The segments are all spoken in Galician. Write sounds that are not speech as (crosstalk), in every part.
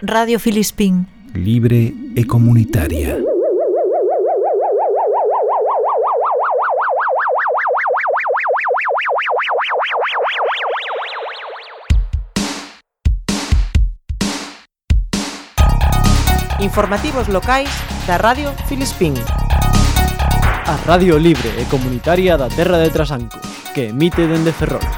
Radio Filispín. Libre e comunitaria. Informativos locais da Radio Filispín. A Radio Libre e Comunitaria da Terra de Trasancos, que emite dende Ferrol.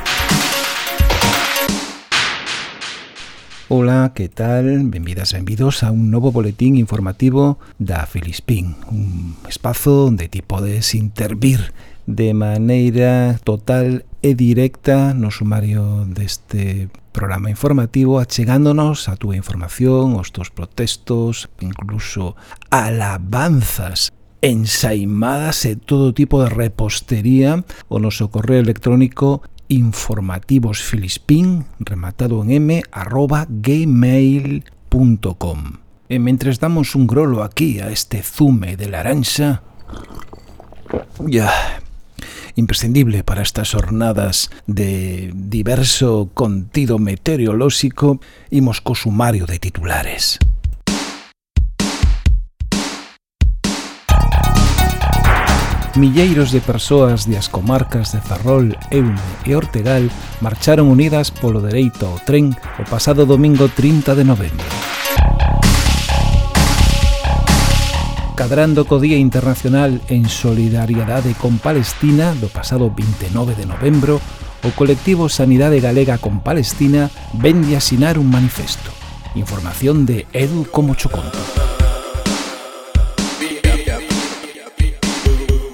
Ola, que tal? Benvidas, benvidos a un novo boletín informativo da Filispín, un espazo onde ti podes intervir de maneira total e directa no sumario deste programa informativo achegándonos a túa información, os teus protestos, incluso alabanzas ensaimadas e todo tipo de repostería o noso correo electrónico informativosfilispín, rematado en m, arroba gmail.com. E mentres damos un grolo aquí a este zume de laranxa, ya, imprescindible para estas jornadas de diverso contido meteorolóxico, imos co sumario de titulares. milleiros de persoas das comarcas de Ferrol, Eume e Ortegal marcharon unidas polo dereito ao tren o pasado domingo 30 de novembro. Cadrando co Día Internacional en Solidariedade con Palestina do pasado 29 de novembro, o colectivo Sanidade Galega con Palestina vende asinar un manifesto. Información de Edu Como Choconto.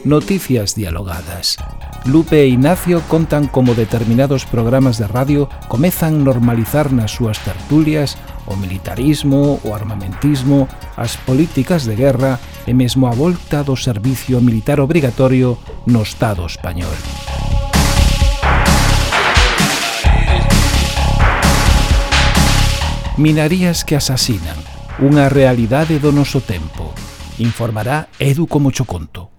Noticias dialogadas. Lupe e Ignacio contan como determinados programas de radio comezan normalizar nas súas tertulias o militarismo, o armamentismo, as políticas de guerra e mesmo a volta do servicio militar obrigatorio no Estado español. Minarías que asasinan, unha realidade do noso tempo. Informará Edu como Choconto.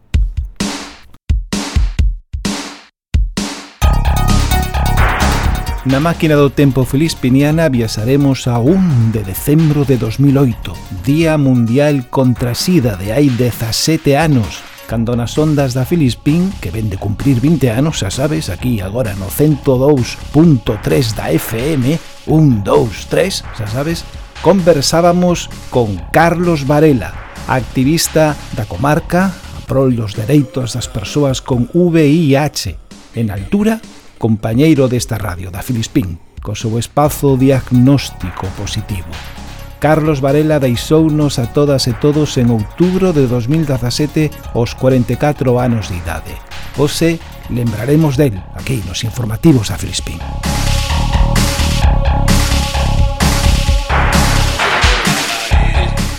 Na máquina do tempo filispiniana viaxaremos a 1 de decembro de 2008, Día Mundial contra Sida de hai 17 anos, cando nas ondas da Filispín, que ven de cumprir 20 anos, xa sabes, aquí agora no 102.3 da FM, 1, 2, 3, xa sabes, conversábamos con Carlos Varela, activista da comarca, a prol dos dereitos das persoas con VIH, en altura compañeiro desta radio, da Filispín, co seu espazo diagnóstico positivo. Carlos Varela deixounos a todas e todos en outubro de 2017 aos 44 anos de idade. Ose, lembraremos del aquí nos informativos da Filispín.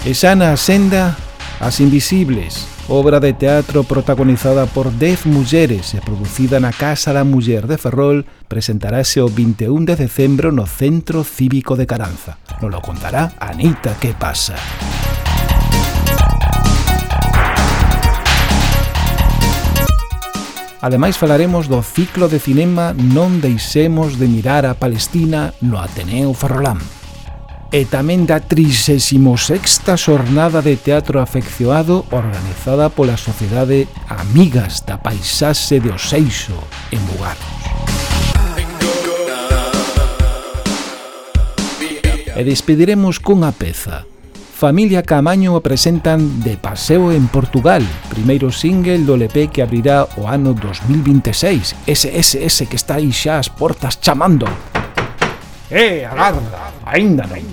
E xa na senda, as invisibles, obra de teatro protagonizada por 10 mulleres e producida na Casa da Muller de Ferrol, presentarase o 21 de decembro no Centro Cívico de Caranza. Nos lo contará Anita Que Pasa. Ademais falaremos do ciclo de cinema Non deixemos de mirar a Palestina no Ateneo Ferrolán e tamén da 36ª xornada de teatro afeccionado organizada pola Sociedade Amigas da Paisaxe de Oseixo, en Bugarros. E despediremos cunha peza. Familia Camaño presentan De Paseo en Portugal, primeiro single do LP que abrirá o ano 2026, ese, ese, ese que está aí xa as portas chamando. Eh, agarda, ainda non.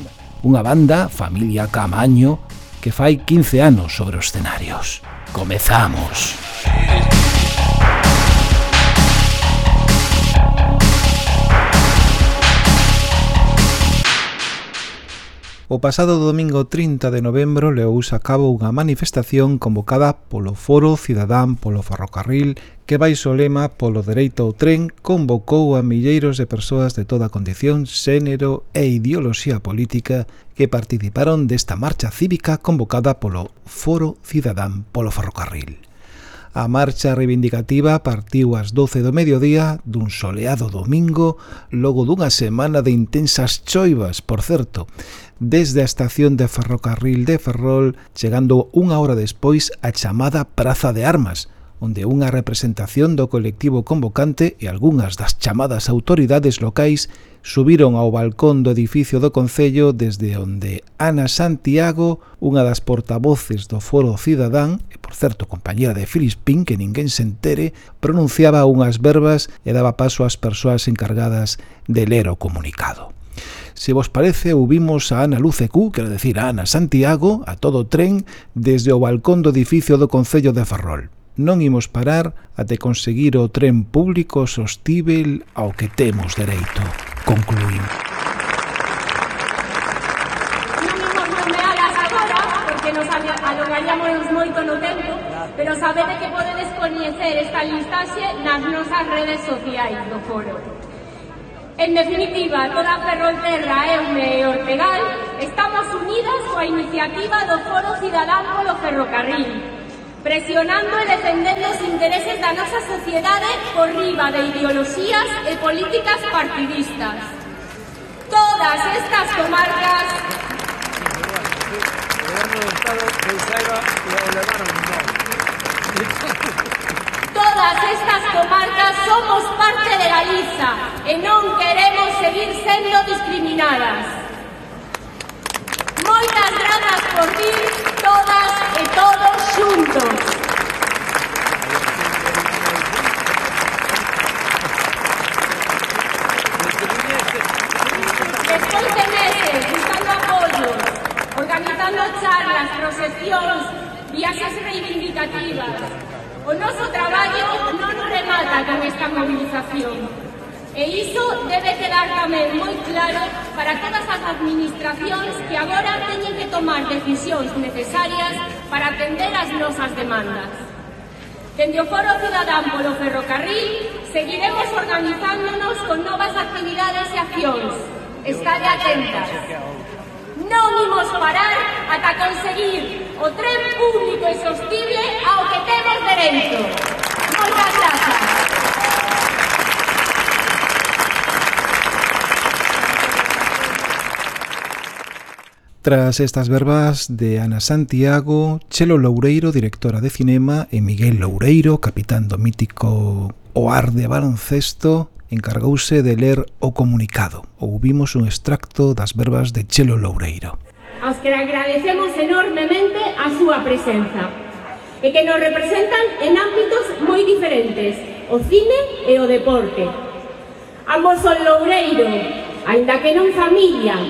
Unha banda, familia Camaño, que fai 15 anos sobre os escenarios. Comezamos. Comezamos. O pasado domingo 30 de novembro leouse a cabo unha manifestación convocada polo Foro Cidadán polo Ferrocarril que baixo o lema polo dereito ao tren convocou a milleiros de persoas de toda condición, xénero e ideoloxía política que participaron desta marcha cívica convocada polo Foro Cidadán polo Ferrocarril. A marcha reivindicativa partiu ás 12 do mediodía dun soleado domingo logo dunha semana de intensas choivas, por certo, desde a estación de ferrocarril de Ferrol, chegando unha hora despois á chamada Praza de Armas, onde unha representación do colectivo convocante e algunhas das chamadas autoridades locais subiron ao balcón do edificio do Concello desde onde Ana Santiago, unha das portavoces do Foro Cidadán, e por certo compañera de Filispín que ninguén se entere, pronunciaba unhas verbas e daba paso ás persoas encargadas de ler o comunicado. Se vos parece, ouvimos a Ana Lucecú, quero decir, a Ana Santiago, a todo tren, desde o balcón do edificio do Concello de Ferrol. Non imos parar até conseguir o tren público sostível ao que temos dereito. Concluín. alongaríamos moito no tempo, pero sabede que podedes coñecer esta listaxe nas nosas redes sociais do foro. En definitiva, toda Ferrolterra, Eume e Ortegal estamos unidas coa iniciativa do Foro Cidadán polo Ferrocarril, presionando e defendendo os intereses da nosa sociedade por riba de ideoloxías e políticas partidistas. Todas estas comarcas todas estas comarcas somos parte de Galiza e non queremos seguir sendo discriminadas. Moitas grazas por vir todas e todos xuntos. Despois de meses buscando apoios, organizando charlas, procesións, viaxes reivindicativas, O noso traballo non remata con esta movilización. E iso debe quedar tamén moi claro para todas as administracións que agora teñen que tomar decisións necesarias para atender as nosas demandas. Dende o Foro Cidadán polo Ferrocarril seguiremos organizándonos con novas actividades e accións. Estade atentas. Non imos parar ata conseguir o tren público e sostible ao que temos de Tras estas verbas de Ana Santiago, Chelo Loureiro, directora de cinema, e Miguel Loureiro, capitán do mítico Oar de Baloncesto, encargouse de ler o comunicado. Ouvimos un extracto das verbas de Chelo Loureiro. Aos que agradecemos enormemente a súa presenza e que nos representan en ámbitos moi diferentes, o cine e o deporte. Ambos son Loureiro, aínda que non familia,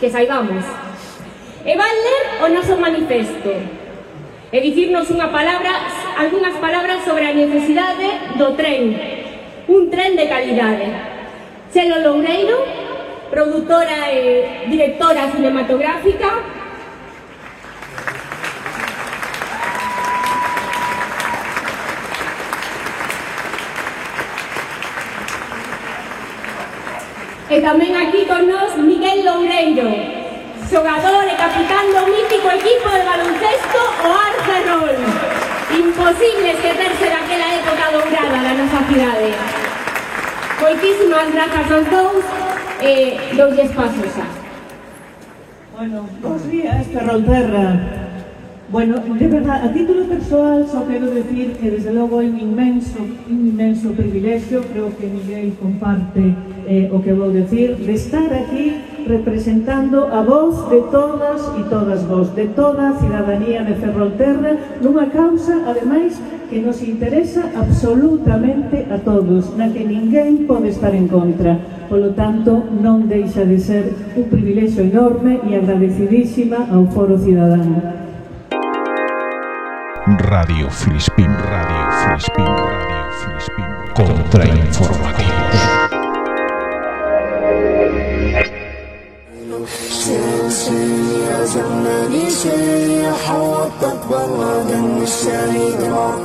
que saibamos, E van ler o noso manifesto. E dicirnos unha palabra, algunhas palabras sobre a necesidade do tren, un tren de calidade. Chelo Loureiro, produtora e directora cinematográfica, E tamén aquí con nós Miguel Loureiro, xogador e capitán do mítico equipo de baloncesto o Arcerol. Imposible esquecerse daquela época dourada da nosa cidade. Moitísimas grazas aos dous e eh, dous espacios xa. Bueno, bons días, Ferrolterra. Bueno, de verdad, a título personal só quero decir que desde logo é un inmenso, un inmenso privilegio, creo que Miguel comparte eh, o que vou decir, de estar aquí representando a voz de todas e todas vos, de toda a cidadanía de Ferrolterra, nunha causa, ademais, que nos interesa absolutamente a todos, na que ninguén pode estar en contra. Polo tanto, non deixa de ser un privilexio enorme e agradecidísima ao Foro Ciudadano. Radio Filispín, Radio Filispín, Radio Filispín. Contrainformativos.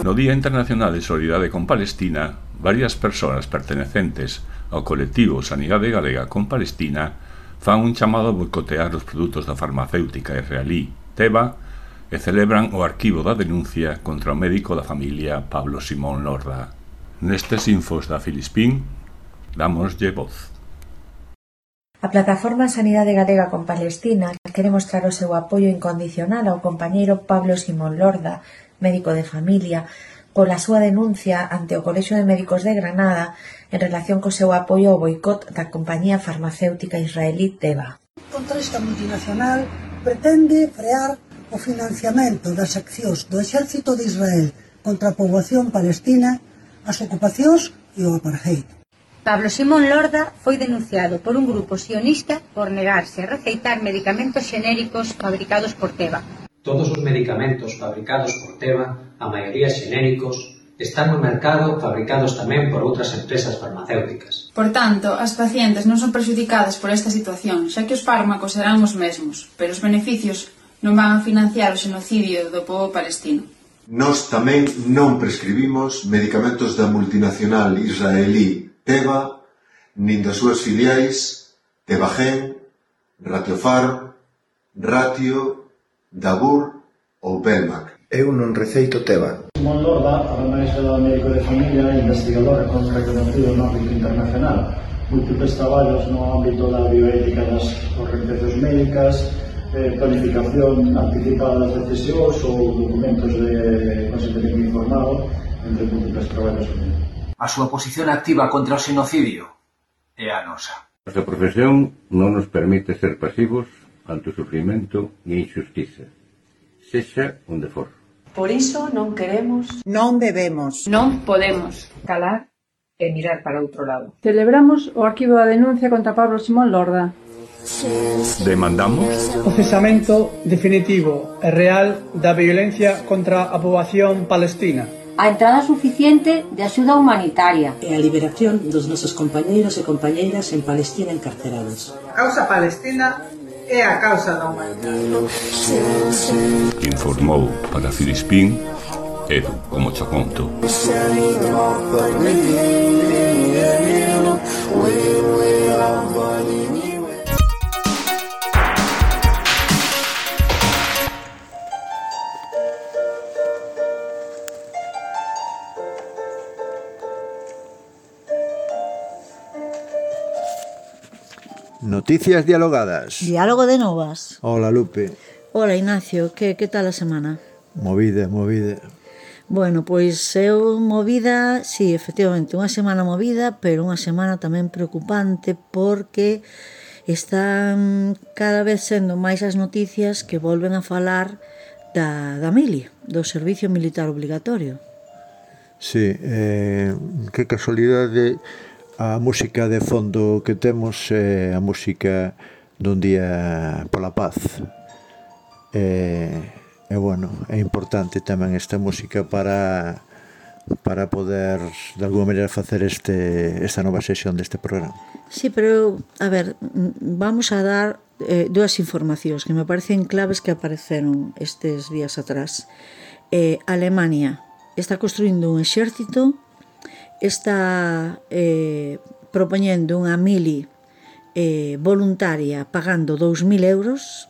No Día Internacional de Solidariedade con Palestina, varias persoas pertenecentes ao colectivo Sanidade Galega con Palestina fan un chamado a boicotear os produtos da farmacéutica israelí Teva e celebran o arquivo da denuncia contra o médico da familia Pablo Simón Lorda. Nestes infos da Filispín, damoslle voz. A plataforma Sanidade Galega con Palestina quere mostrar o seu apoio incondicional ao compañeiro Pablo Simón Lorda, médico de familia, pola súa denuncia ante o Colexio de Médicos de Granada en relación co seu apoio ao boicot da compañía farmacéutica israelí Teva. Contra esta multinacional pretende frear o financiamento das accións do exército de Israel contra a poboación palestina, as ocupacións e o apartheid. Pablo Simón Lorda foi denunciado por un grupo sionista por negarse a receitar medicamentos xenéricos fabricados por Teva. Todos os medicamentos fabricados por Teva, a maioría xenéricos, están no mercado fabricados tamén por outras empresas farmacéuticas. Por tanto, as pacientes non son perxudicadas por esta situación, xa que os fármacos serán os mesmos, pero os beneficios non van financiar o xenocidio do povo palestino. Nós tamén non prescribimos medicamentos da multinacional israelí Teva, nin das súas filiais Tevagen, Ratiofarm, Ratio, Dabur ou Belmac. Eu non receito Teva. Simón Lorda, ademais era médico de familia e investigador con reconocido no ámbito internacional, múltiples traballos no ámbito da bioética das correntes médicas, eh, planificación anticipada das decisións ou documentos de consentimento informado, entre múltiples traballos. A súa posición activa contra o xenocidio é a nosa. A nosa profesión non nos permite ser pasivos ante o sufrimento e a injustiza, sexa onde for. Por iso non queremos, non debemos, non podemos calar e mirar para outro lado. Celebramos o arquivo da denuncia contra Pablo Simón Lorda, Demandamos o cesamento definitivo e real da violencia contra a poboación palestina a entrada suficiente de axuda humanitaria e a liberación dos nosos compañeiros e compañeiras en Palestina encarcerados. A causa palestina é a causa da humanidade. Informou para Filispín Edu, como cho conto. Noticias dialogadas. Diálogo de novas. Hola, Lupe. Hola, Ignacio. Que, que tal a semana? Movida, movida. Bueno, pois eu movida, sí, efectivamente, unha semana movida, pero unha semana tamén preocupante porque están cada vez sendo máis as noticias que volven a falar da, da mili, do servicio militar obligatorio. Sí, eh, que casualidade A música de fondo que temos é a música dun día pola paz. E, e bueno, é importante tamén esta música para para poder de alguma maneira facer este esta nova sesión deste programa. Sí, pero a ver, vamos a dar eh, dúas informacións que me parecen claves que apareceron estes días atrás. Eh, Alemania está construindo un exército está eh, propoñendo unha mili eh, voluntaria pagando 2.000 euros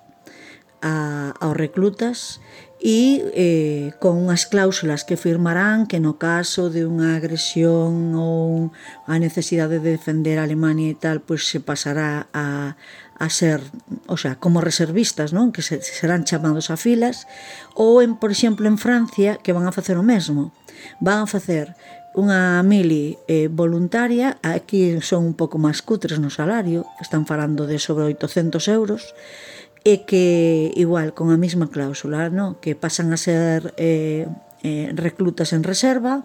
a, aos reclutas e eh, con unhas cláusulas que firmarán que no caso de unha agresión ou a necesidade de defender a Alemania e tal, pois se pasará a, a ser, o sea, como reservistas, non? Que se, serán chamados a filas ou en, por exemplo, en Francia que van a facer o mesmo. Van a facer unha mili eh, voluntaria, aquí son un pouco máis cutres no salario, están falando de sobre 800 euros, e que igual con a mesma cláusula, no? que pasan a ser eh, eh, reclutas en reserva,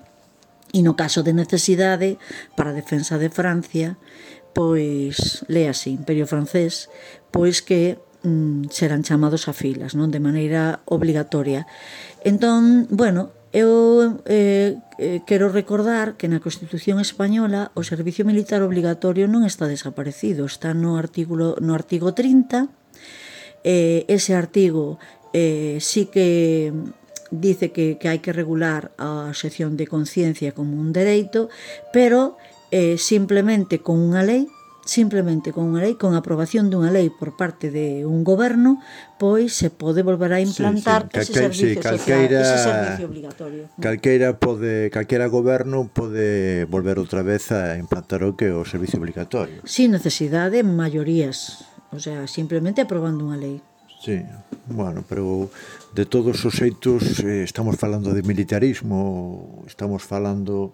e no caso de necesidade, para a defensa de Francia, pois, lease, Imperio Francés, pois que mm, serán chamados a filas, non de maneira obligatoria. Entón, bueno, Eu eh, eh, quero recordar que na Constitución Española o servicio militar obligatorio non está desaparecido, está no artículo no artigo 30. Eh, ese artigo eh, sí que dice que, que hai que regular a sección de conciencia como un dereito, pero eh, simplemente con unha lei simplemente con unha lei, con a aprobación dunha lei por parte de un goberno, pois se pode volver a implantar sí, sí. Calque, ese servicio sí, calqueira, social, ese servicio obligatorio. Calqueira pode, calquera goberno pode volver outra vez a implantar o que o servicio obligatorio. Sin necesidade, maiorías, o sea, simplemente aprobando unha lei. Sí, bueno, pero de todos os xeitos eh, estamos falando de militarismo, estamos falando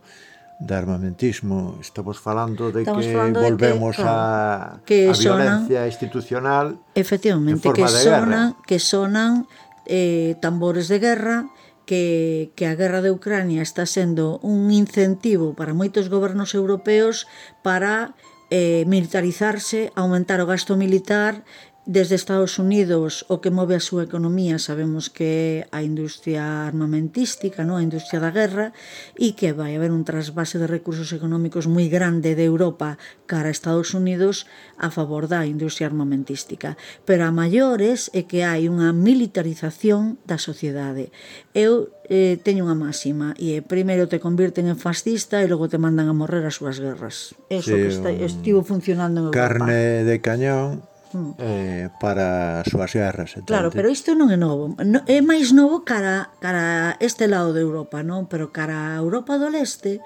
de armamentismo. Estamos falando de Estamos que falando volvemos de que, a, que a sonan, violencia institucional efectivamente, que sonan, que sonan eh, tambores de guerra que, que a guerra de Ucrania está sendo un incentivo para moitos gobernos europeos para eh, militarizarse, aumentar o gasto militar Desde Estados Unidos, o que move a súa economía sabemos que é a industria armamentística, non? a industria da guerra, e que vai haber un trasvase de recursos económicos moi grande de Europa cara a Estados Unidos a favor da industria armamentística. Pero a maiores é que hai unha militarización da sociedade. Eu eh, teño unha máxima e eh, primeiro te convirten en fascista e logo te mandan a morrer as súas guerras. Eso sí, que está, estivo funcionando en Europa. Carne de cañón Mm. eh, para as súas guerras. Entende? Claro, pero isto non é novo. No, é máis novo cara, cara este lado de Europa, non? Pero cara a Europa do Leste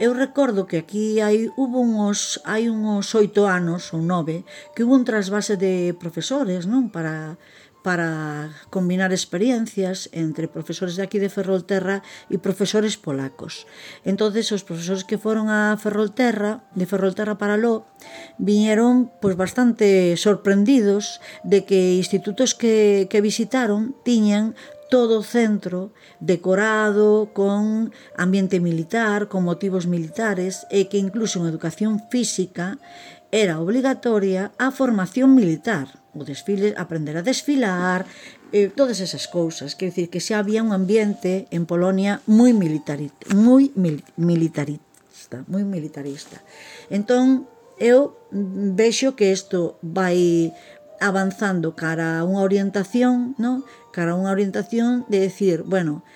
Eu recordo que aquí hai hubo uns hai uns oito anos ou nove que hubo un trasvase de profesores, non, para para combinar experiencias entre profesores de aquí de Ferrolterra e profesores polacos. Entonces os profesores que foron a Ferrolterra, de Ferrolterra para Ló, viñeron pois bastante sorprendidos de que institutos que, que visitaron tiñan todo o centro decorado con ambiente militar, con motivos militares e que incluso en educación física era obligatoria a formación militar, o desfile, aprender a desfilar, eh, todas esas cousas, quer dicir que xa había un ambiente en Polonia moi militarista, moi mil, militarista, moi militarista. Entón eu vexo que isto vai avanzando cara a unha orientación, non? Cara a unha orientación de decir, bueno,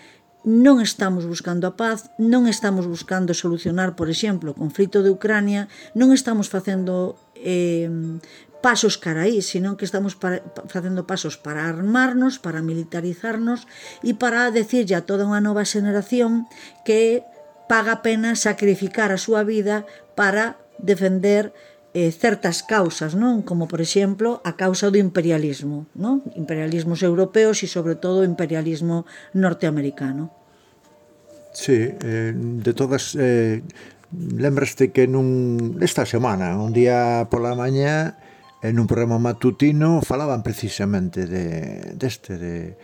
non estamos buscando a paz, non estamos buscando solucionar, por exemplo, o conflito de Ucrania, non estamos facendo eh, pasos cara aí, senón que estamos para, facendo pasos para armarnos, para militarizarnos e para decirlle a toda unha nova xeneración que paga pena sacrificar a súa vida para defender eh, certas causas, non? Como por exemplo a causa do imperialismo, non? Imperialismos europeos e sobre todo o imperialismo norteamericano. Sí, eh, de todas eh, lembraste que nun esta semana, un día pola mañá en un programa matutino falaban precisamente de deste de,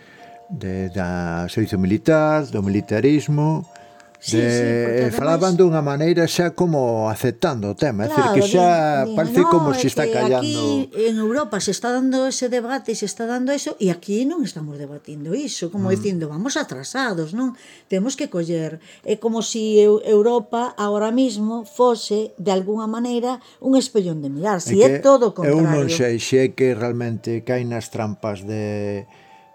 de, da servicio militar, do militarismo, Sí, de, eh, sí, falaban además... dunha maneira xa como aceptando o tema, claro, é dicir que xa din, parece no, como se está callando. Aquí en Europa se está dando ese debate, se está dando eso e aquí non estamos debatindo iso, como mm. dicindo, vamos atrasados, non? Temos que coller é como se si Europa agora mesmo fose de alguna maneira un espellón de mirar, si é, é todo o contrario. Eu non sei se é que realmente caen nas trampas de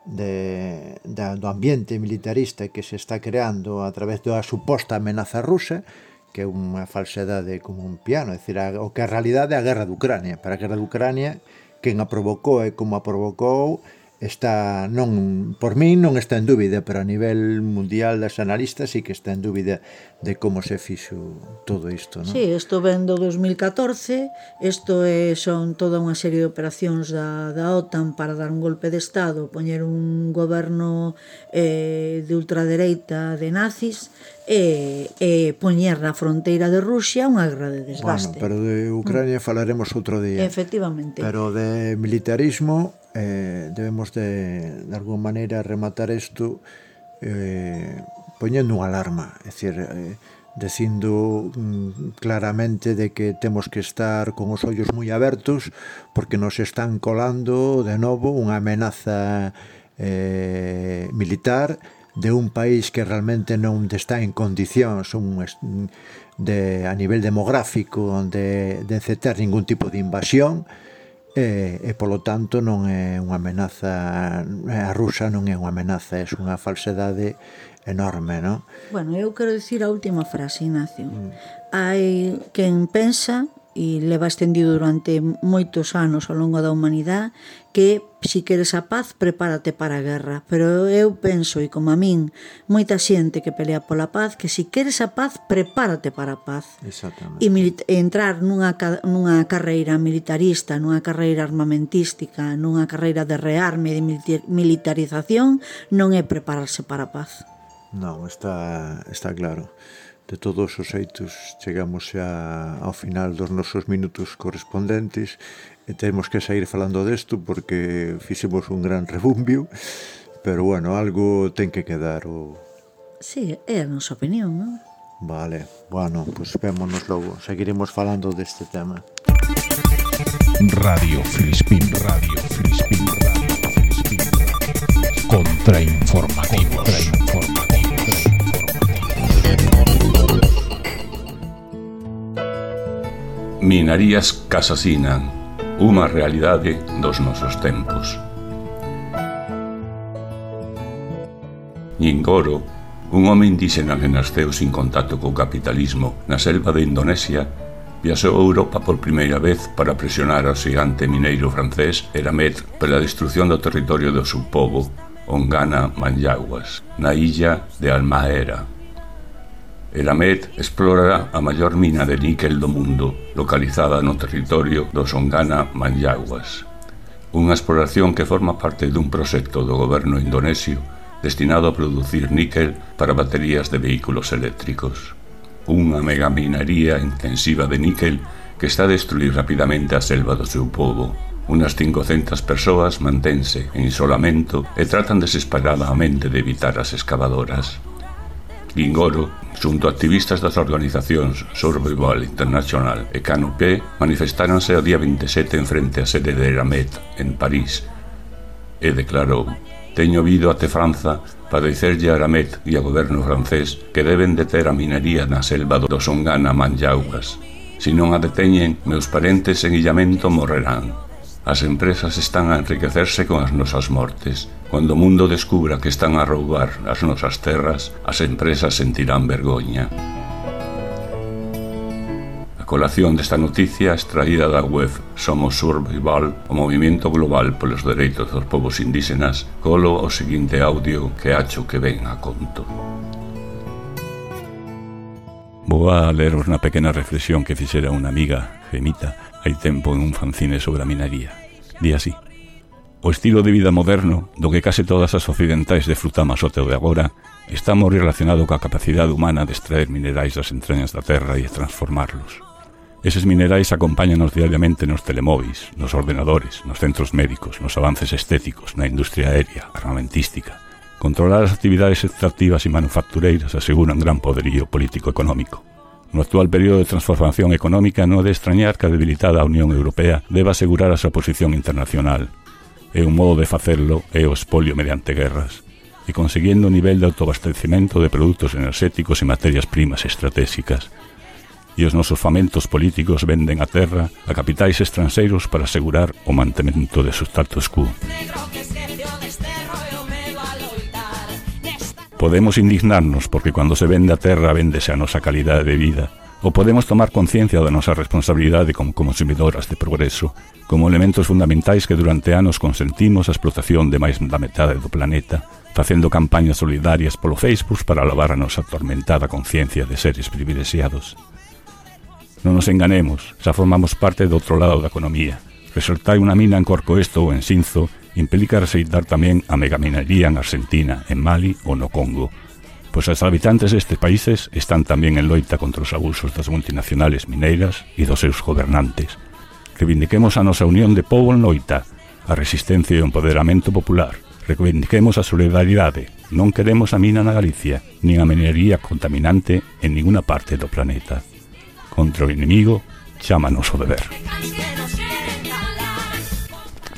de, da, do ambiente militarista que se está creando a través da suposta amenaza rusa que é unha falsedade como un piano, é dicir, o que a realidade é a guerra de Ucrania. Para a guerra de Ucrania, quen a provocou e como a provocou está non por min non está en dúbida, pero a nivel mundial das analistas sí que está en dúbida de como se fixo todo isto, non? Sí, isto ven do 2014, isto é son toda unha serie de operacións da, da OTAN para dar un golpe de estado, poñer un goberno eh, de ultradereita de nazis, e, e poñer na fronteira de Rusia unha guerra de desgaste. Bueno, pero de Ucrania mm. falaremos outro día. Efectivamente. Pero de militarismo eh, debemos de, de alguma maneira rematar isto eh, poñendo unha alarma, é dicir, eh, dicindo mm, claramente de que temos que estar con os ollos moi abertos porque nos están colando de novo unha amenaza eh, militar de un país que realmente non está en condicións un, de, a nivel demográfico de, de encetar ningún tipo de invasión e, e polo tanto non é unha amenaza a rusa non é unha amenaza é unha falsedade enorme non? Bueno, eu quero dicir a última frase Ignacio mm. hai quen pensa e leva extendido durante moitos anos ao longo da humanidade que si queres a paz, prepárate para a guerra. Pero eu penso, e como a min, moita xente que pelea pola paz, que si queres a paz, prepárate para a paz. Exactamente. E entrar nunha, nunha carreira militarista, nunha carreira armamentística, nunha carreira de rearme, de militarización, non é prepararse para a paz. Non, está, está claro. De todos os xeitos chegamos xa ao final dos nosos minutos correspondentes e temos que sair falando desto porque fixemos un gran rebumbio, pero bueno, algo ten que quedar o... Sí, é a nosa opinión, non? Vale, bueno, pois pues vémonos logo, seguiremos falando deste tema. Radio Filispín, Radio Filispín, Radio Filispín. Contrainformativos. Contrainformativos. Minarías casasinan, unha realidade dos nosos tempos. Nyingoro, un home indígena que nasceu sin contacto co capitalismo na selva de Indonesia, viaxou a Europa por primeira vez para presionar ao xigante mineiro francés Eramet pela destrución do territorio do seu povo, Ongana Manyaguas, na illa de Almaera, Elamet explora a maior mina de níquel do mundo, localizada no territorio do Songana Manyaguas. Unha exploración que forma parte dun proxecto do goberno indonesio destinado a producir níquel para baterías de vehículos eléctricos. Unha megaminería intensiva de níquel que está a destruir rapidamente a selva do seu povo. Unas 500 persoas mantense en isolamento e tratan desesperadamente de evitar as excavadoras. Lingoro, xunto a activistas das organizacións Survival International e Canopé, manifestáronse o día 27 en frente á sede de Eramet, en París, e declarou Teño vido até Franza para dicerlle a Eramet e ao goberno francés que deben deter a minería na selva do Songana Manllaugas. Se non a deteñen, meus parentes en illamento morrerán. As empresas están a enriquecerse con as nosas mortes. Cando o mundo descubra que están a roubar as nosas terras, as empresas sentirán vergoña. A colación desta noticia extraída da web Somos Survival, o movimento global polos dereitos dos povos indígenas, colo o seguinte audio que acho que ven a conto. Vou a leros na pequena reflexión que fixera unha amiga, Gemita, hai tempo en un fanzine sobre a minería di así. O estilo de vida moderno, do que case todas as occidentais de o teu de agora, está moi relacionado coa capacidade humana de extraer minerais das entrañas da terra e transformarlos. Eses minerais acompáñanos diariamente nos telemóveis, nos ordenadores, nos centros médicos, nos avances estéticos, na industria aérea, armamentística. Controlar as actividades extractivas e manufactureiras asegura un gran poderío político-económico. No actual período de transformación económica non é de extrañar que a debilitada Unión Europea deba asegurar a súa posición internacional. E un modo de facerlo é o espolio mediante guerras e conseguindo o nivel de autoabastecimento de produtos enerxéticos e materias primas estratégicas. E os nosos famentos políticos venden a terra a capitais estranxeiros para asegurar o mantemento de su status quo. Podemos indignarnos porque cando se vende a terra véndese a nosa calidade de vida, ou podemos tomar conciencia da nosa responsabilidade como consumidoras de progreso, como elementos fundamentais que durante anos consentimos a explotación de máis da metade do planeta, facendo campañas solidarias polo Facebook para lavar a nosa atormentada conciencia de seres privilexiados. Non nos enganemos, xa formamos parte do outro lado da economía. Resultai unha mina en Corcoesto ou en Sinzo implica rexeitar tamén a megaminería en Argentina, en Mali ou no Congo. Pois os habitantes destes países están tamén en loita contra os abusos das multinacionales mineiras e dos seus gobernantes. Reivindiquemos a nosa unión de povo en loita, a resistencia e o empoderamento popular. Reivindiquemos a solidaridade. Non queremos a mina na Galicia, nin a minería contaminante en ninguna parte do planeta. Contra o inimigo, chámanos o deber.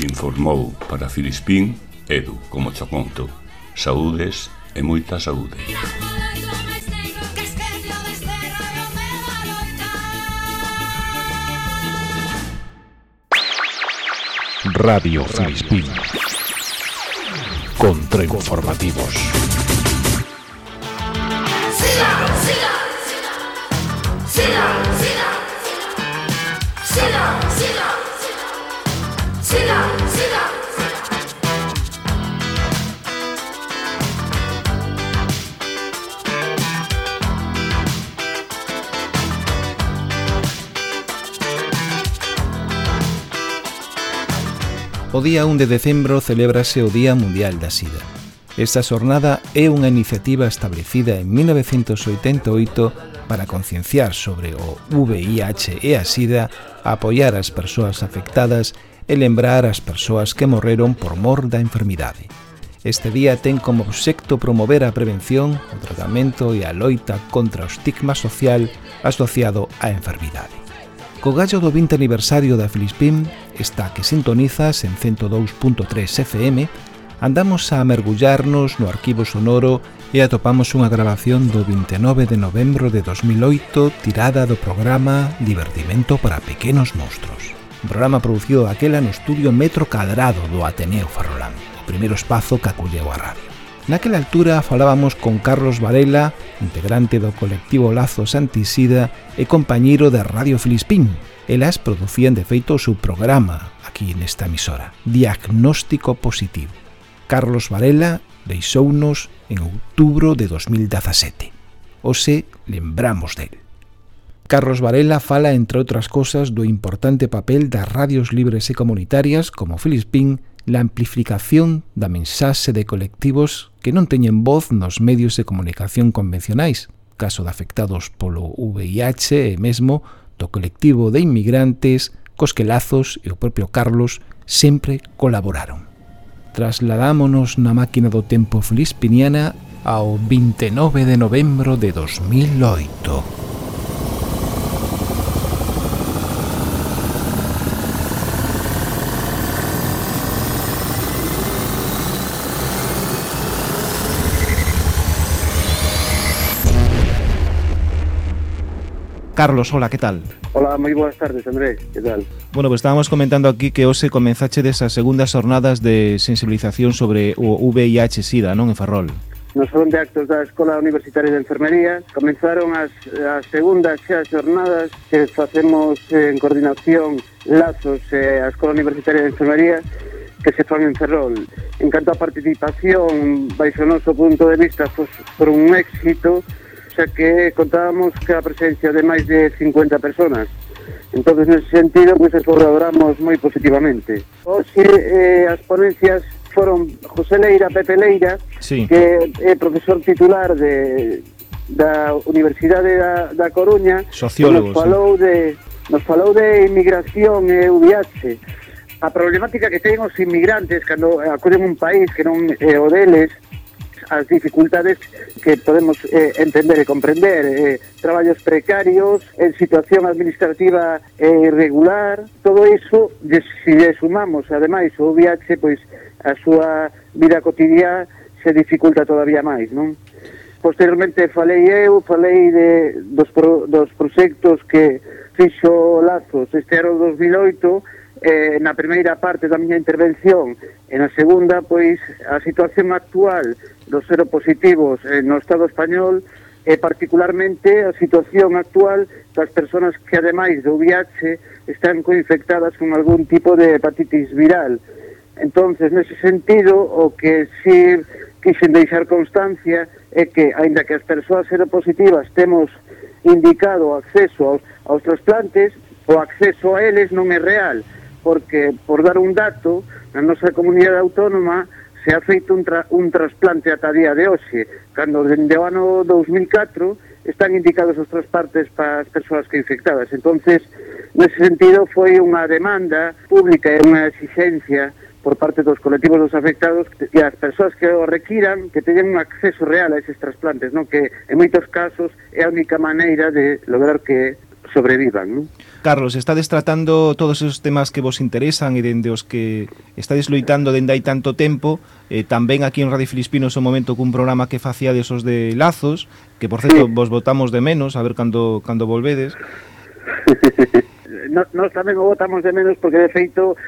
Informou para Filispín Edu, como cho conto. Saúdes e moita saúde. Radio Filispín. Contrainformativos. Siga, siga, siga, siga, siga, siga, siga. O día 1 de decembro celébrase o Día Mundial da Sida. Esta xornada é unha iniciativa establecida en 1988 para concienciar sobre o VIH e a sida, apoiar as persoas afectadas e lembrar as persoas que morreron por mor da enfermidade. Este día ten como obxecto promover a prevención, o tratamento e a loita contra o estigma social asociado á enfermidade. Co gallo do 20 aniversario da Filispín, esta que sintonizas en 102.3 FM, andamos a mergullarnos no arquivo sonoro e atopamos unha grabación do 29 de novembro de 2008 tirada do programa Divertimento para Pequenos Monstros. Un programa producido aquela no estudio Metro Cadrado do Ateneo Ferrolán, o primeiro espazo que acolleu a radio. Naquela altura falábamos con Carlos Varela, integrante do colectivo Lazo Santisida e compañeiro de Radio Filispín. Elas producían de feito o seu programa aquí nesta emisora, Diagnóstico Positivo. Carlos Varela deixounos en outubro de 2017. Ose lembramos del. Carlos Varela fala, entre outras cosas, do importante papel das radios libres e comunitarias como Filispín na amplificación da mensaxe de colectivos que non teñen voz nos medios de comunicación convencionais, caso de afectados polo VIH e mesmo do colectivo de inmigrantes cos que Lazos e o propio Carlos sempre colaboraron. Trasladámonos na máquina do tempo filispiniana ao 29 de novembro de 2008. Carlos, hola, que tal? Hola, moi boas tardes, Andrés, que tal? Bueno, pues estábamos comentando aquí que hoxe comenzache desas segundas jornadas de sensibilización sobre o VIH-Sida, non, en Ferrol? No salón de actos da Escola Universitaria de Enfermería comenzaron as, as segundas xa xornadas que facemos en coordinación lazos eh, a Escola Universitaria de Enfermería que se fan en Ferrol. En canto a participación, baixo o noso punto de vista, pois, por un éxito, xa que contábamos que a presencia de máis de 50 personas. Entonces, nese sentido, pois pues, colaboramos moi positivamente. Oxe, eh, as ponencias foron José Leira, Pepe Leira, sí. que é profesor titular de da Universidade da, da Coruña, Sociólogo, que nos falou sí. de nos falou de inmigración e VIH. A problemática que ten os inmigrantes cando acuden a un país que non é o deles, as dificultades que podemos eh, entender e comprender. Eh, traballos precarios, en situación administrativa eh, irregular, todo iso, se si le sumamos, ademais, o VIH, pois, a súa vida cotidiana se dificulta todavía máis, non? Posteriormente falei eu, falei de, dos, pro, dos proxectos que fixo Lazos este ano 2008, eh, na primeira parte da miña intervención e na segunda, pois, a situación actual dos seropositivos eh, no Estado español e particularmente a situación actual das persoas que ademais do VIH están coinfectadas con algún tipo de hepatitis viral. Entonces, nese sentido, o que si quixen deixar constancia é que, aínda que as persoas seropositivas temos indicado o acceso aos, aos trasplantes, o acceso a eles non é real porque, por dar un dato, na nosa comunidade autónoma se ha feito un, tra un trasplante ata día de hoxe, cando dende o ano 2004 están indicados os trasplantes para as persoas que infectadas. entonces nese sentido, foi unha demanda pública e unha exigencia por parte dos colectivos dos afectados e as persoas que o requiran que teñan un acceso real a eses trasplantes, non que en moitos casos é a única maneira de lograr que sobrevivan. Non? Carlos, estades tratando todos esos temas que vos interesan e dende os que estades loitando dende hai tanto tempo, eh, tamén aquí en Radio Filispinos o momento cun programa que facía de esos de lazos, que por certo sí. vos votamos de menos, a ver cando, cando volvedes. (laughs) no, nos tamén o votamos de menos porque de feito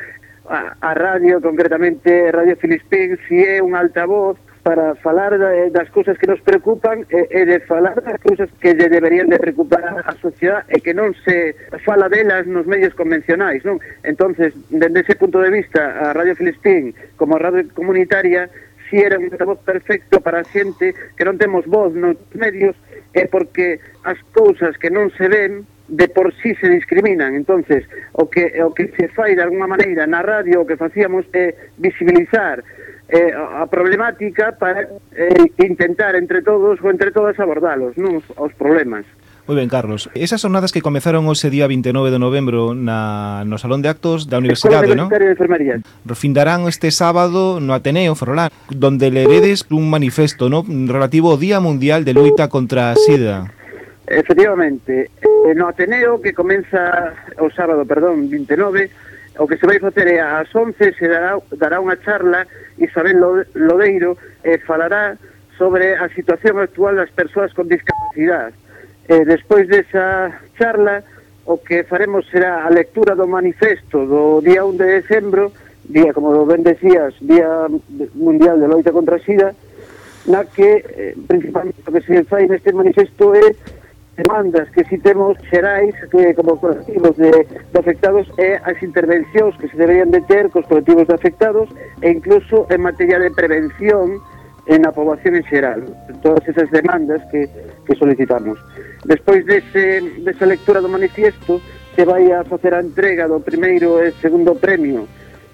a, a radio, concretamente Radio Filispín, si é un altavoz para falar eh, das cousas que nos preocupan e, e de falar das cousas que lle deberían de preocupar a sociedade e que non se fala delas nos medios convencionais, non? Entonces, dende ese punto de vista, a Radio Filispín como radio comunitaria si era un voz perfecto para a xente que non temos voz nos medios é porque as cousas que non se ven de por sí se discriminan. Entonces, o que o que se fai de alguma maneira na radio, o que facíamos é visibilizar eh, a problemática para eh, intentar entre todos ou entre todas abordalos, non os problemas. Moi ben, Carlos. Esas sonadas que comezaron hoxe día 29 de novembro na, no Salón de Actos da Universidade, non? Escola de Enfermería. Refindarán este sábado no Ateneo Ferrolán, donde leredes un manifesto no relativo ao Día Mundial de Loita contra a SIDA. Efectivamente, eh, no Ateneo, que comeza o sábado, perdón, 29, o que se vai facer é ás 11 se dará, dará unha charla Isabel Lodeiro e eh, falará sobre a situación actual das persoas con discapacidade. Eh, despois desa charla, o que faremos será a lectura do manifesto do día 1 de decembro, día, como ben decías, Día Mundial de Loita contra a Sida, na que, eh, principalmente, o que se fai neste manifesto é demandas que si temos xerais que como colectivos de, de afectados é as intervencións que se deberían de ter cos colectivos de afectados e incluso en materia de prevención en a poboación en xeral todas esas demandas que, que solicitamos. Despois dese, desa lectura do manifiesto se vai a facer a entrega do primeiro e segundo premio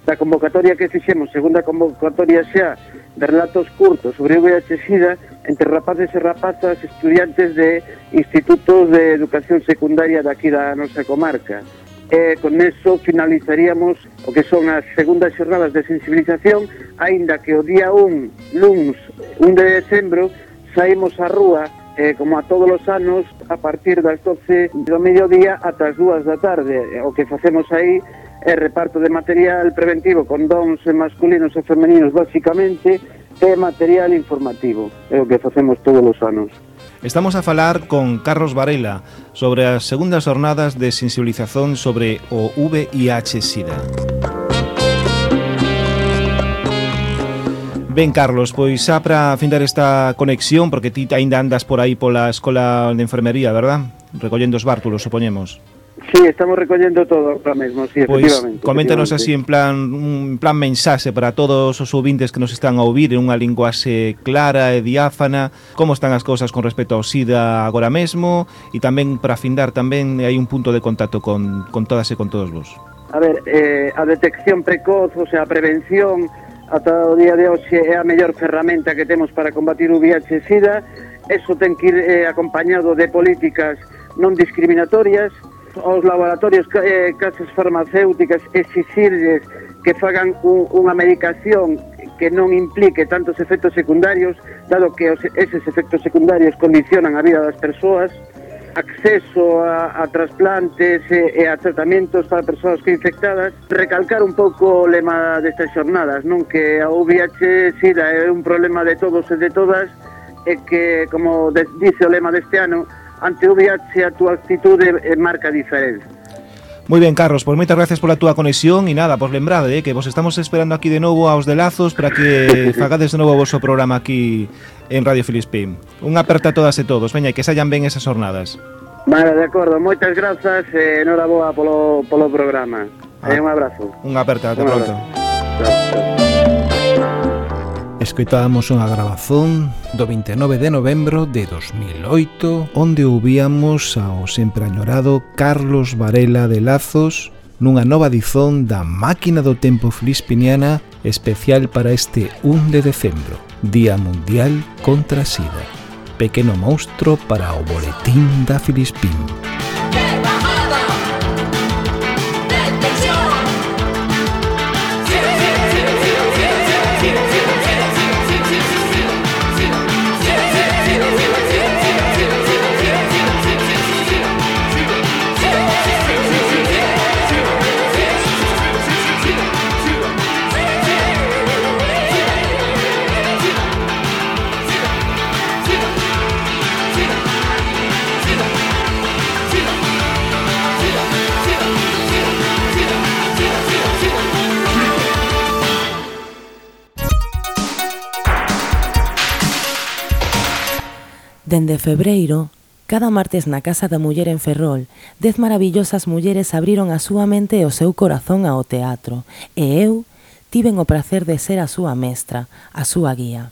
da convocatoria que fixemos segunda convocatoria xa de relatos curtos sobre VIH SIDA entre rapaces e rapazas estudiantes de institutos de educación secundaria daqui da nosa comarca. E con eso finalizaríamos o que son as segundas xornadas de sensibilización, aínda que o día 1, luns, 1 de decembro, saímos á rúa eh, como a todos os anos, a partir das 12 do mediodía ata as 2 da tarde. O que facemos aí é reparto de material preventivo con dons masculinos e femeninos basicamente e material informativo, é o que facemos todos os anos. Estamos a falar con Carlos Varela sobre as segundas jornadas de sensibilización sobre o VIH-Sida. Ben, Carlos, pois xa para findar esta conexión, porque ti aínda andas por aí pola escola de enfermería, verdad? Recollendo os bártulos, supoñemos. Sí, estamos recollendo todo ahora mesmo, sí, pois, efectivamente. coméntanos así en plan un plan mensaxe para todos os ouvintes que nos están a ouvir en unha linguaxe clara e diáfana, como están as cousas con respecto ao SIDA agora mesmo e tamén para afindar tamén hai un punto de contacto con, con todas e con todos vos. A ver, eh, a detección precoz, o sea, a prevención ata o día de hoxe é a mellor ferramenta que temos para combatir o VIH-Sida, eso ten que ir eh, acompañado de políticas non discriminatorias, aos laboratorios eh, casas farmacéuticas exixirles que fagan un, unha medicación que non implique tantos efectos secundarios, dado que os, eses efectos secundarios condicionan a vida das persoas, acceso a, a trasplantes e, e a tratamentos para persoas que infectadas, recalcar un pouco o lema destas xornadas, non? Que o VIH sida é un problema de todos e de todas, e que, como dice o lema deste ano, ante o viaxe a túa actitude eh, marca diferenza. Moi ben, Carlos, pois moitas gracias pola túa conexión e nada, pois lembrade eh, que vos estamos esperando aquí de novo aos de Lazos para que (laughs) fagades de novo o vosso programa aquí en Radio Filispín. Un aperta a todas e todos, veña, que saian ben esas jornadas. Vale, de acordo, moitas grazas e eh, enhoraboa polo, polo programa. Ah. E eh, un abrazo. Un aperta, até pronto. Abrazo. Escoitábamos unha grabazón do 29 de novembro de 2008 onde ouvíamos ao sempre añorado Carlos Varela de Lazos nunha nova dizón da Máquina do Tempo Flispiniana especial para este 1 de decembro, Día Mundial contra a Sida. Pequeno monstro para o Boletín da Filispín. Dende febreiro, cada martes na Casa da Muller en Ferrol, dez maravillosas mulleres abriron a súa mente e o seu corazón ao teatro, e eu tiven o placer de ser a súa mestra, a súa guía.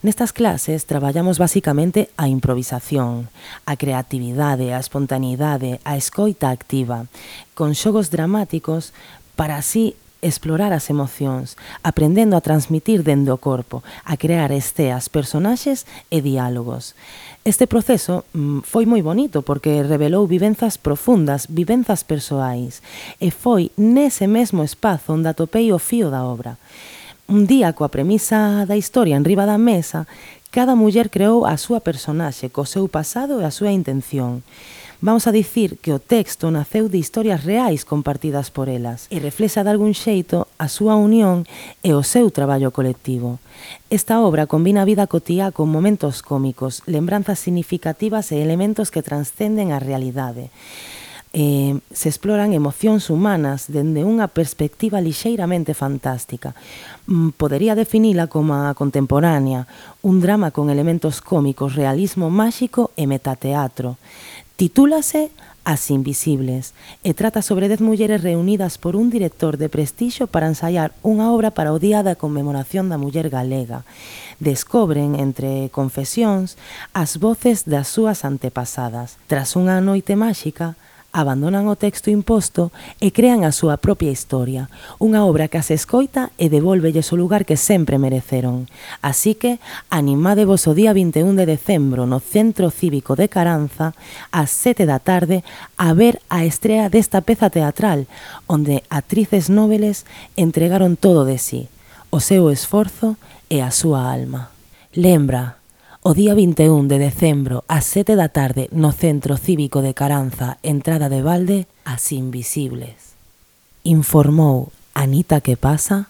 Nestas clases traballamos basicamente a improvisación, a creatividade, a espontaneidade, a escoita activa, con xogos dramáticos para así explorar as emocións, aprendendo a transmitir dende o corpo, a crear esteas, personaxes e diálogos. Este proceso mm, foi moi bonito porque revelou vivenzas profundas, vivenzas persoais, e foi nese mesmo espazo onde atopei o fío da obra. Un día coa premisa da historia en riba da mesa, cada muller creou a súa personaxe, co seu pasado e a súa intención. Vamos a dicir que o texto naceu de historias reais compartidas por elas e reflexa de algún xeito a súa unión e o seu traballo colectivo. Esta obra combina a vida cotía con momentos cómicos, lembranzas significativas e elementos que transcenden a realidade eh, se exploran emocións humanas dende unha perspectiva lixeiramente fantástica. Mm, podería definila como a contemporánea, un drama con elementos cómicos, realismo máxico e metateatro. Titúlase As Invisibles e trata sobre dez mulleres reunidas por un director de prestixo para ensaiar unha obra para o Día da Conmemoración da Muller Galega. Descobren, entre confesións, as voces das súas antepasadas. Tras unha noite máxica, abandonan o texto imposto e crean a súa propia historia, unha obra que as escoita e devolvelles o lugar que sempre mereceron. Así que animadevos o día 21 de decembro no Centro Cívico de Caranza ás 7 da tarde a ver a estrea desta peza teatral, onde actrices noveles entregaron todo de sí, o seu esforzo e a súa alma. Lembra, O día 21 de decembro, ás 7 da tarde, no Centro Cívico de Caranza, entrada de balde, as invisibles. Informou Anita Que Pasa,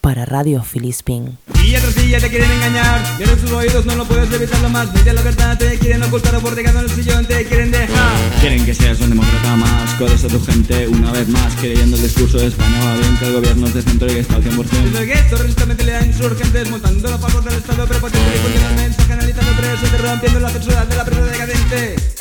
para Radio Filispín. Día tras día te quieren engañar Y en sus oídos no lo puedes evitarlo más. Ni de la verdad te quieren ocultar o por en el sillón te quieren dejar. Quieren que seas un demócrata más Codes a tu gente una vez más Creyendo el discurso de España. Va bien Que el gobierno es de centro y está al 100% Desde el gueto resistamente le da insurgentes Montando los pagos del estado prepotente Y fundiendo el mensaje analizando preso Y rompiendo la censura de la prensa decadente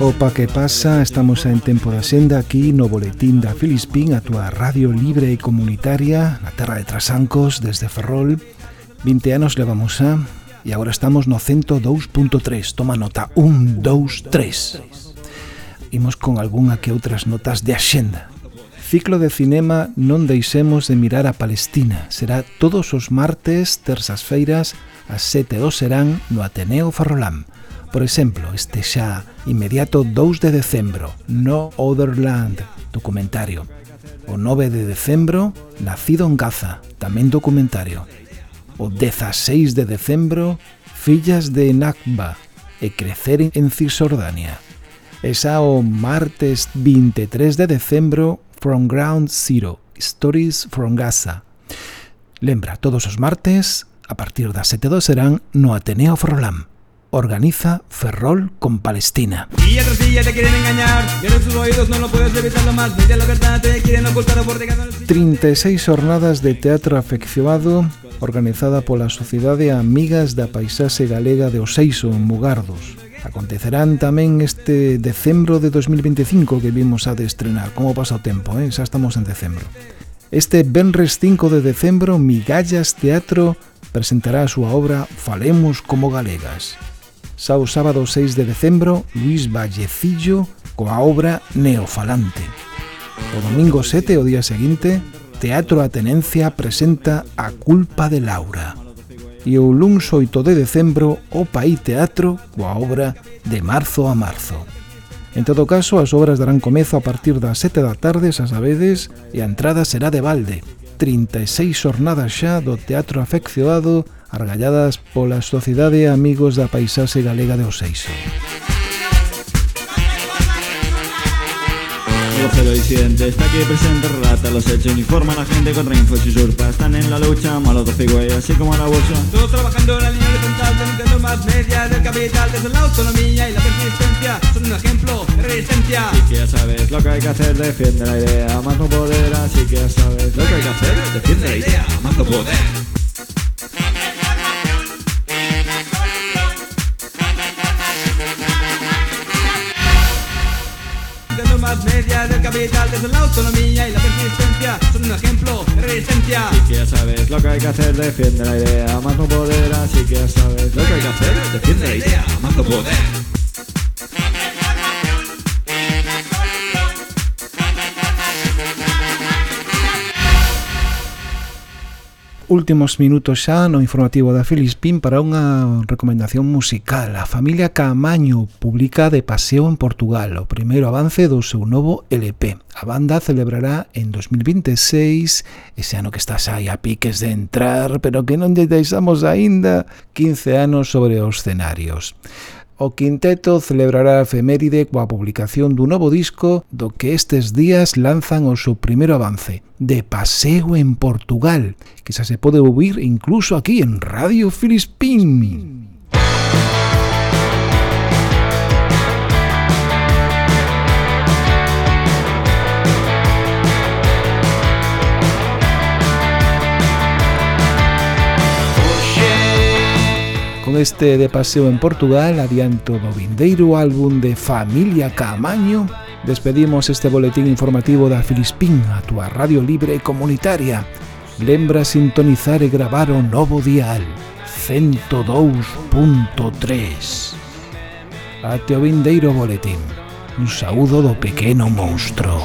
Opa que pasa, estamos en Tempo da Senda aquí no Boletín da Filispín, a túa radio libre e comunitaria, na terra de Trasancos, desde Ferrol. 20 anos levamos a, e agora estamos no 102.3, toma nota, 1, 2, 3. Imos con algunha que outras notas de axenda. Ciclo de cinema Non deixemos de mirar a Palestina. Será todos os martes, terzas feiras, As 7 do serán no Ateneo Ferrolán. Por exemplo, este xa inmediato 2 de decembro, No Other Land, documentario. O 9 de decembro, Nacido en Gaza, tamén documentario. O 16 de decembro, Fillas de Nakba e Crecer en Cisjordania. E xa o martes 23 de decembro, From Ground Zero, Stories from Gaza. Lembra, todos os martes, a partir das 7 do serán no Ateneo Forlán organiza Ferrol con Palestina. Día tras día te quieren engañar, sus oídos no lo puedes evitarlo más, ni de la verdad te quieren ocultar o 36 jornadas de teatro afeccionado organizada pola Sociedade Amigas da Paisaxe Galega de Oseiso en Mugardos. Acontecerán tamén este decembro de 2025 que vimos a de estrenar. Como pasa o tempo, eh? xa estamos en decembro. Este Benres 5 de decembro, Migallas Teatro presentará a súa obra Falemos como Galegas xa o sábado 6 de decembro Luis Vallecillo coa obra Neofalante. O domingo 7, o día seguinte, Teatro Atenencia presenta A culpa de Laura. E o luns 8 de decembro, o Paí Teatro coa obra De marzo a marzo. En todo caso, as obras darán comezo a partir das 7 da tarde, xa sabedes, e a entrada será de balde. 36 xornadas xa do Teatro Afeccionado argalladas pola Sociedade Amigos da Paisaxe Galega de Oseixo. vocero disidente Está aquí presente, relata los hechos Informa a la gente contra infos y surpa Están en la lucha, malos dos güey Así como la bolsa. Todos trabajando en la línea horizontal Denunciando más media del capital. Desde la autonomía y la persistencia Son un ejemplo de resistencia. Así que ya sabes lo que hay que hacer Defiende la idea, más no poder Así que ya sabes lo que hay que hacer Defiende la idea, más no poder más media del capital desde la autonomía y la persistencia son un ejemplo de resistencia. Que ya sabes lo que hay que hacer, defiende la idea, más no poder, que ya sabes lo que hay que hacer, defiende la idea, más no poder. últimos minutos xa no informativo da Filispín para unha recomendación musical. A familia Camaño publica De Paseo en Portugal, o primeiro avance do seu novo LP. A banda celebrará en 2026, ese ano que estás aí a piques de entrar, pero que non lle deixamos aínda 15 anos sobre os escenarios. O quinteto celebrará a efeméride coa publicación dun novo disco do que estes días lanzan o seu primeiro avance, De Paseo en Portugal, que xa se pode ouvir incluso aquí en Radio Filispín. con este de paseo en Portugal adianto do vindeiro álbum de Familia Camaño. Despedimos este boletín informativo da Filispín a túa radio libre e comunitaria. Lembra sintonizar e gravar o novo dial 102.3 Ate o vindeiro boletín. Un saúdo do pequeno monstro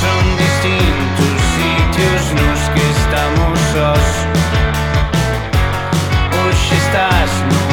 Son distintos sitios nos que estamos sós. Christmas.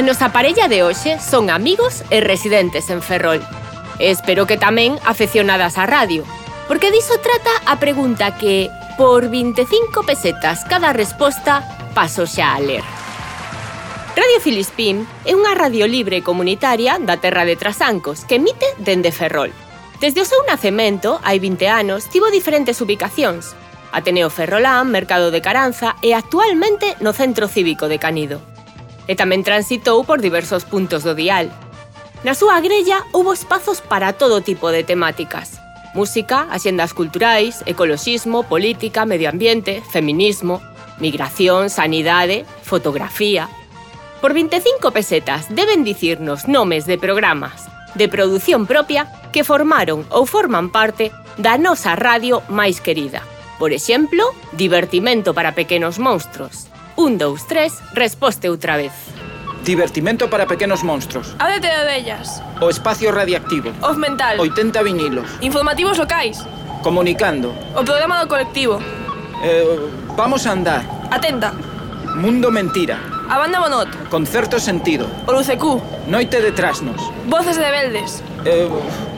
A nosa parella de hoxe son amigos e residentes en Ferrol. Espero que tamén afeccionadas á radio, porque diso trata a pregunta que, por 25 pesetas cada resposta, paso xa a ler. Radio Filispín é unha radio libre comunitaria da terra de Trasancos que emite dende Ferrol. Desde o seu nacemento, hai 20 anos, tivo diferentes ubicacións. Ateneo Ferrolán, Mercado de Caranza e actualmente no Centro Cívico de Canido e tamén transitou por diversos puntos do dial. Na súa grella houbo espazos para todo tipo de temáticas. Música, axendas culturais, ecoloxismo, política, medio ambiente, feminismo, migración, sanidade, fotografía... Por 25 pesetas deben dicirnos nomes de programas de produción propia que formaron ou forman parte da nosa radio máis querida. Por exemplo, Divertimento para pequenos monstruos, Un, dous, tres, resposte outra vez. Divertimento para pequenos monstros. ADT de Bellas. O espacio radiactivo. Off mental. 80 vinilos. Informativos locais. Comunicando. O programa do colectivo. Eh, vamos a andar. Atenta. Mundo mentira. A banda Bonot. Concerto sentido. O Lucecú. Noite de trasnos. Voces de Beldes eh,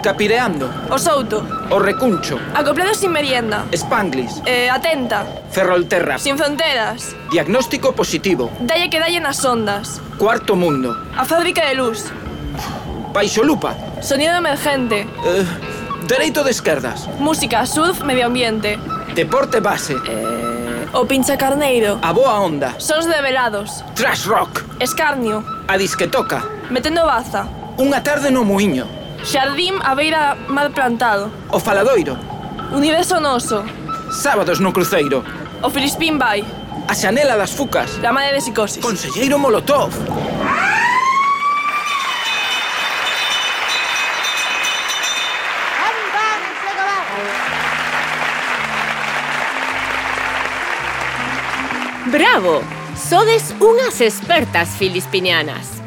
Capireando. O Souto. O Recuncho. Acoplado sin merienda. Spanglis. Eh, atenta. Ferrolterra. Sin fronteras. Diagnóstico positivo. Dalle que dalle nas ondas. Cuarto mundo. A fábrica de luz. Paisolupa. Sonido emergente. Eh, dereito de esquerdas. Música, surf, medio ambiente. Deporte base. Eh, o pincha carneiro. A boa onda. Sons de velados. Trash rock. Escarnio. A disquetoca. Metendo baza. Unha tarde no muiño. Xardín a beira mal plantado. O faladoiro. Universo noso. Sábados no cruceiro. O Filispín vai. A xanela das fucas. La madre de psicosis. Conselleiro Molotov. Bravo! Sodes unhas expertas filispinianas.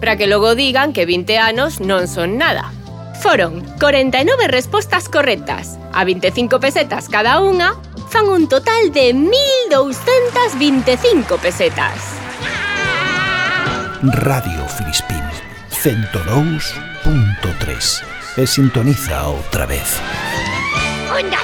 Para que logo digan que 20 anos non son nada. Foron 49 respostas correctas. A 25 pesetas cada unha, fan un total de 1.225 pesetas. Radio Filispín 102.3 e sintoniza outra vez. Onda